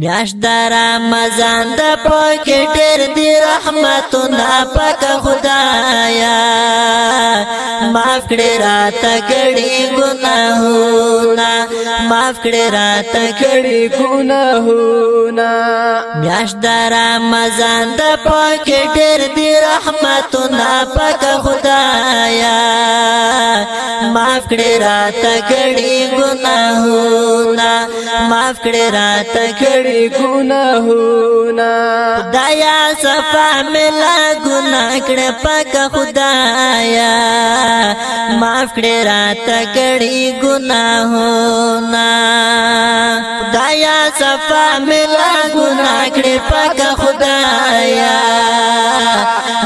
میاش در رمضان د پکه ډېر دی رحمت نه پاک خدایا معاف کړه رات کړي ګناهونه معاف کړه رات کړي ګناهونه میاش در رمضان د پکه ډېر دی رحمت نه پاک خدایا معاف کړه رات کړي ګناهونه معاف کړه رات کړي کړي ګناهونه خدایا صفا ملا ګناه کړه پاک خدایا معاف کړه رات کړي ګناهونه خدایا صفا ملا ګناه کړه پاک خدایا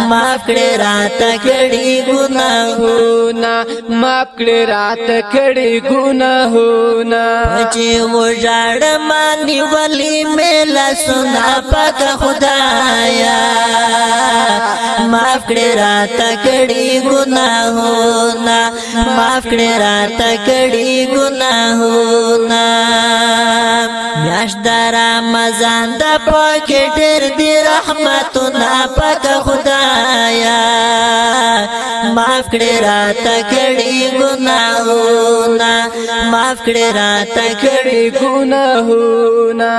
माफ करे रात कड़ी गुनाहोना माफ करे रात कड़ी गुनाहोना बचे वो जाड़ मानी वली मेला सुना पाक खुदाया माफ करे रात कड़ी गुनाहोना माफ करे रात कड़ी गुनाहोना میاش دارا مزان د پاکټر دی رحمتونه پکا کړې را تکړې ګناهونه معاف کړې را تکړې ګناهونه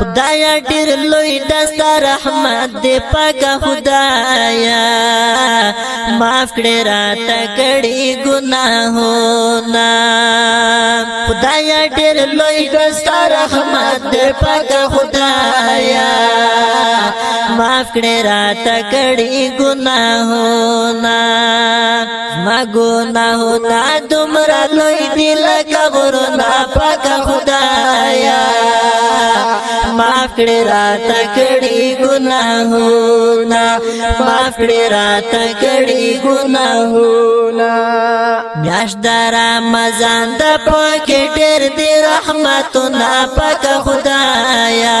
خدای ډېر لوی دست رحمت دې پاک خدایا معاف کړې را تکړې ګناهونه خدای ډېر لوی دست رحمت دې پاک خدایا معاف کړې را تکړې ګناهونه ما ګناهونه دومره لوی دي لکه غرونه پاک خدایا معاف کړې را تکړې ګناهونه معاف کړې را تکړې ګناهونه میاش دار مزان د پاکټر دې رحمتونه پاک خدایا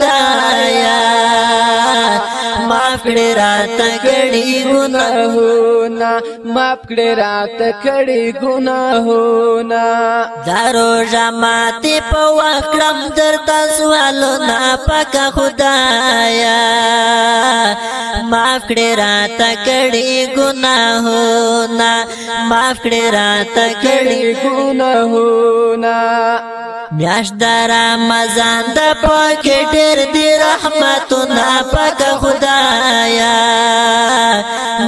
माफ کړي رات کړي ګناهونه माफ کړي رات کړي ګناهونه زارو جماعت په وکړم درته سوالونه پاک خدایا माफ کړي رات کړي ګناهونه माफ کړي رات کړي ګناهونه میاش در رمضان د پاکې ډېر دی رحمتونه پاک خدایا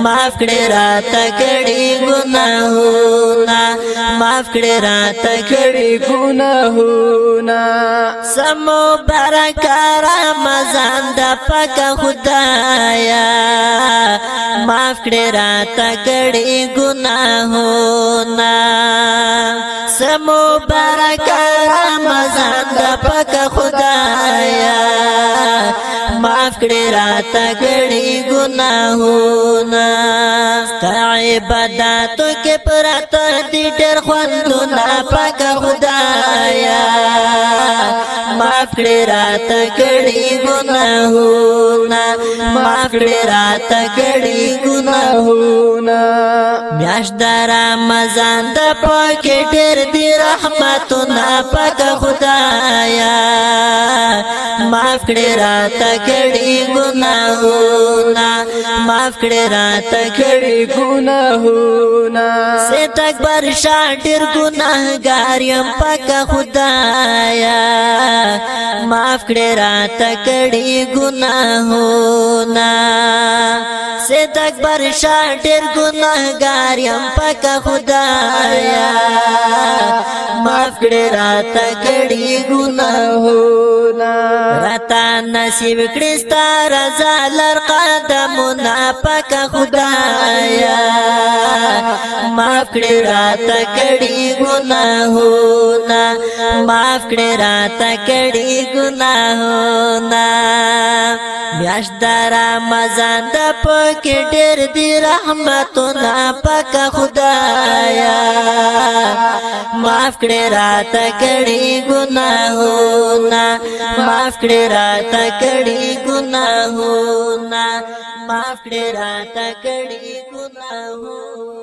معاف کړې راته کړې ګناهونه معاف کړې راته کړې ګناهونه سم مبارک رمضان د پاک خدایا معاف کړې راته کړې ګناهونه سم مبارک دا پک بدایا رات گڑی عبادت کې پراته دي ډېر خوندونه پاک خدایا معاف کړه رات کړي ګناهونه معاف کړه رات کړي ګناهونه میاش در رمضان د پاکټر دی رحمتونه پاک خدایا مع راتی گناؤ نا معافے رات گڑی گناؤ نا سیتک برشانٹر گناہ گارم پک بدایا معافے رات گڑی گنا ہونا سک ګناهګار يم گارم خدایا معاف معافے رات گڑی ګناهونه رتا نصیب کړستا رضا لر دم پاک خدایا معاف کړه رات کړي گناہ معاف کړه رات کړي گنا ہونا پوکیٹر درام د پک ډېر دی پاک خدایا معاف کړه رات کړي گنا معاف کړه رات کړي گنا معاف کړه تا کړي ګناهونه